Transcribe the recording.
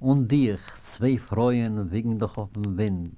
und dir zwei freuen wegen doch auf dem wind.